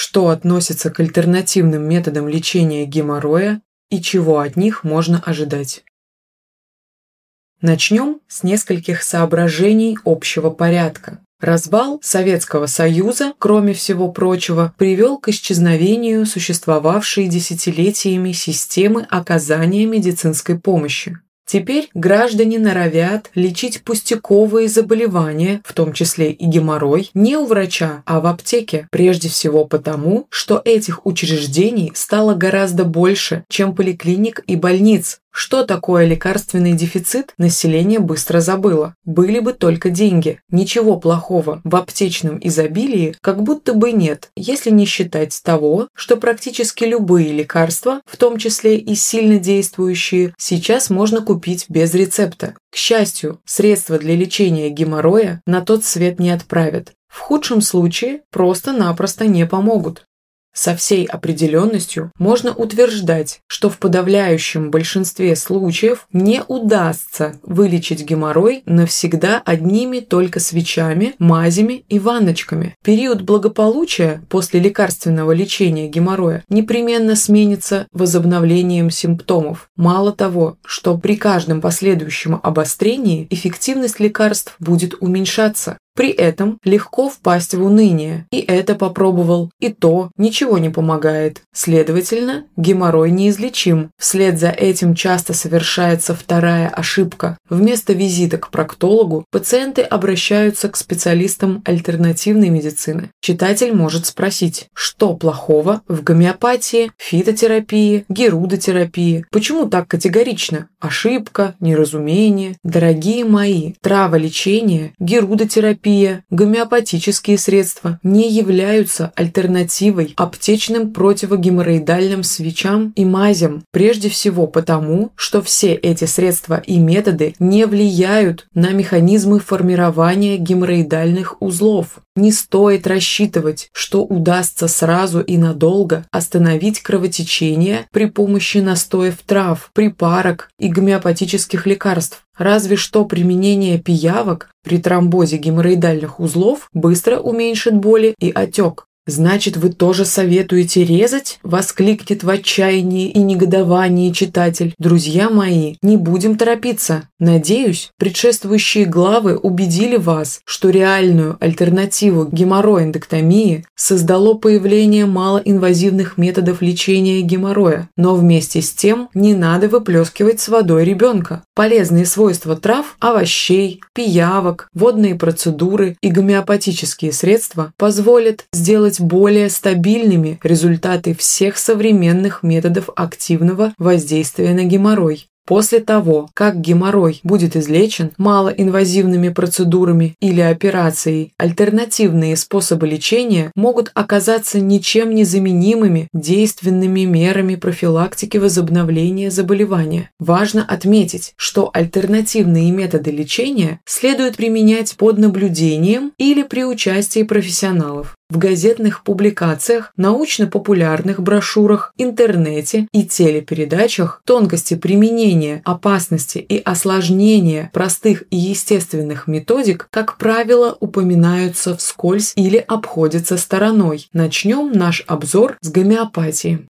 что относится к альтернативным методам лечения геморроя и чего от них можно ожидать. Начнем с нескольких соображений общего порядка. Развал Советского Союза, кроме всего прочего, привел к исчезновению существовавшей десятилетиями системы оказания медицинской помощи. Теперь граждане норовят лечить пустяковые заболевания, в том числе и геморрой, не у врача, а в аптеке. Прежде всего потому, что этих учреждений стало гораздо больше, чем поликлиник и больниц, что такое лекарственный дефицит, население быстро забыло. Были бы только деньги. Ничего плохого в аптечном изобилии как будто бы нет, если не считать того, что практически любые лекарства, в том числе и сильно действующие, сейчас можно купить без рецепта. К счастью, средства для лечения геморроя на тот свет не отправят. В худшем случае просто-напросто не помогут. Со всей определенностью можно утверждать, что в подавляющем большинстве случаев не удастся вылечить геморрой навсегда одними только свечами, мазями и ванночками. Период благополучия после лекарственного лечения геморроя непременно сменится возобновлением симптомов. Мало того, что при каждом последующем обострении эффективность лекарств будет уменьшаться. При этом легко впасть в уныние. И это попробовал, и то ничего не помогает. Следовательно, геморрой неизлечим. Вслед за этим часто совершается вторая ошибка. Вместо визита к проктологу пациенты обращаются к специалистам альтернативной медицины. Читатель может спросить, что плохого в гомеопатии, фитотерапии, герудотерапии? Почему так категорично? Ошибка, неразумение. Дорогие мои, траволечение, герудотерапия терапия, гомеопатические средства не являются альтернативой аптечным противогеморроидальным свечам и мазям, прежде всего потому, что все эти средства и методы не влияют на механизмы формирования геморроидальных узлов. Не стоит рассчитывать, что удастся сразу и надолго остановить кровотечение при помощи настоев трав, припарок и гомеопатических лекарств. Разве что применение пиявок при тромбозе геморроидальных узлов быстро уменьшит боли и отек. «Значит, вы тоже советуете резать?» – воскликнет в отчаянии и негодовании читатель. «Друзья мои, не будем торопиться. Надеюсь, предшествующие главы убедили вас, что реальную альтернативу геморроэндоктомии создало появление малоинвазивных методов лечения геморроя. Но вместе с тем не надо выплескивать с водой ребенка. Полезные свойства трав, овощей, пиявок, водные процедуры и гомеопатические средства позволят сделать сделать более стабильными результаты всех современных методов активного воздействия на геморрой. После того, как геморрой будет излечен малоинвазивными процедурами или операцией, альтернативные способы лечения могут оказаться ничем не заменимыми действенными мерами профилактики возобновления заболевания. Важно отметить, что альтернативные методы лечения следует применять под наблюдением или при участии профессионалов в газетных публикациях, научно-популярных брошюрах, интернете и телепередачах тонкости применения, опасности и осложнения простых и естественных методик, как правило, упоминаются вскользь или обходятся стороной. Начнем наш обзор с гомеопатии.